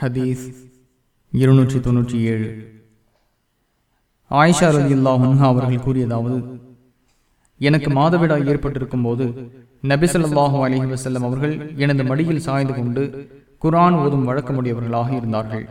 ஹதீஸ் இருநூற்றி தொன்னூற்றி ஏழு. ஆயிஷா ரதி அல்லாஹா அவர்கள் கூறியதாவது எனக்கு மாதவிடாய் ஏற்பட்டிருக்கும் போது நபிசல்லாஹூ அலஹி வசல்லம் அவர்கள் எனது மடியில் சாய்ந்து கொண்டு குரான் ஓதும் வழக்கமுடையவர்களாக இருந்தார்கள்.